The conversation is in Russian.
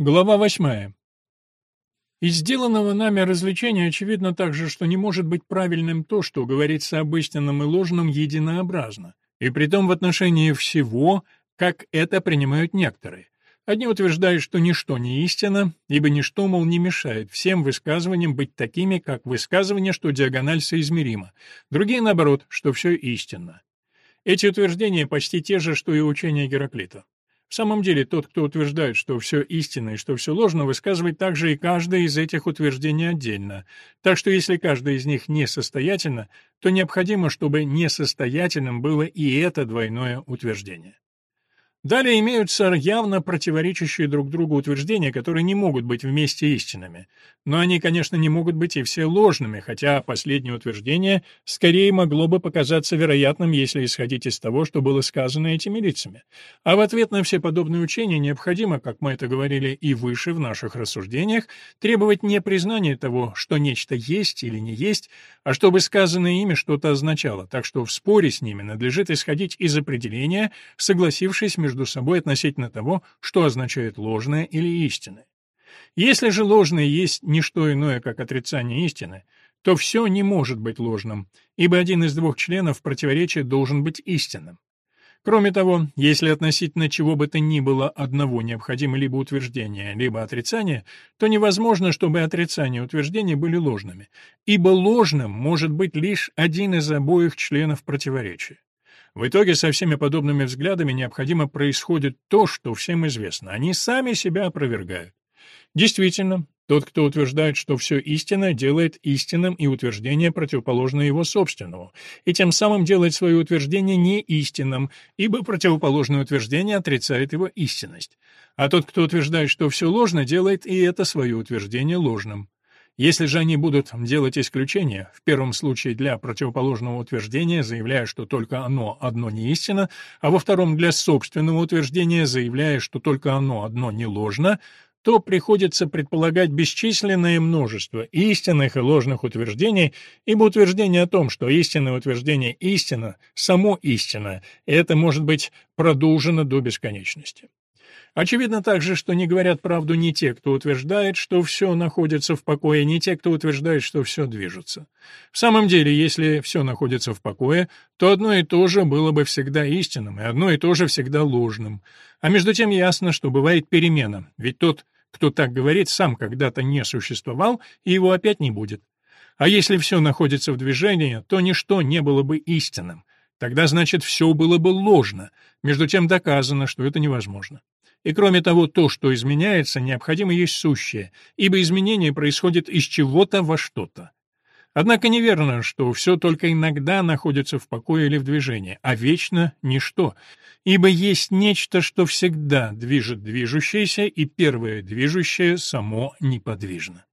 Глава восьмая. Из сделанного нами развлечения очевидно также, что не может быть правильным то, что говорится об истинном и ложном единообразно, и притом в отношении всего, как это принимают некоторые. Одни утверждают, что ничто не истина, ибо ничто, мол, не мешает всем высказываниям быть такими, как высказывание, что диагональ соизмерима. Другие, наоборот, что все истинно. Эти утверждения почти те же, что и учение Гераклита. В самом деле, тот, кто утверждает, что все истинно и что все ложно, высказывает также и каждое из этих утверждений отдельно. Так что если каждое из них несостоятельно, то необходимо, чтобы несостоятельным было и это двойное утверждение. Далее имеются явно противоречащие друг другу утверждения, которые не могут быть вместе истинными. Но они, конечно, не могут быть и все ложными, хотя последнее утверждение скорее могло бы показаться вероятным, если исходить из того, что было сказано этими лицами. А в ответ на все подобные учения необходимо, как мы это говорили и выше в наших рассуждениях, требовать не признания того, что нечто есть или не есть, а чтобы сказанное ими что-то означало, так что в споре с ними надлежит исходить из определения, согласившись между между собой относительно того, что означает ложное или истинное. Если же ложное есть не что иное, как отрицание истины, то все не может быть ложным, ибо один из двух членов противоречия должен быть истинным. Кроме того, если относительно чего бы то ни было одного необходимо либо утверждение, либо отрицание, то невозможно, чтобы отрицание и утверждение были ложными, ибо ложным может быть лишь один из обоих членов противоречия. В итоге со всеми подобными взглядами необходимо происходит то, что всем известно. Они сами себя опровергают. Действительно, тот, кто утверждает, что все истинно, делает истинным и утверждение, противоположное его собственному, и тем самым делает свое утверждение неистинным, ибо противоположное утверждение отрицает его истинность. А тот, кто утверждает, что все ложно, делает и это свое утверждение ложным. Если же они будут делать исключения, в первом случае для противоположного утверждения, заявляя, что только оно одно не истина, а во втором для собственного утверждения, заявляя, что только оно одно не ложно, то приходится предполагать бесчисленное множество истинных и ложных утверждений, ибо утверждение о том, что истинное утверждение истина, само истина, это может быть продолжено до бесконечности. Очевидно также, что не говорят правду не те, кто утверждает, что все находится в покое, не те, кто утверждает, что все движется. В самом деле, если все находится в покое, то одно и то же было бы всегда истинным, и одно и то же всегда ложным. А между тем ясно, что бывает перемена, ведь тот, кто так говорит, сам когда-то не существовал, и его опять не будет. А если все находится в движении, то ничто не было бы истинным. Тогда, значит, все было бы ложно. Между тем доказано, что это невозможно. И кроме того, то, что изменяется, необходимо есть сущее, ибо изменение происходит из чего-то во что-то. Однако неверно, что все только иногда находится в покое или в движении, а вечно — ничто, ибо есть нечто, что всегда движет движущееся, и первое движущее само неподвижно.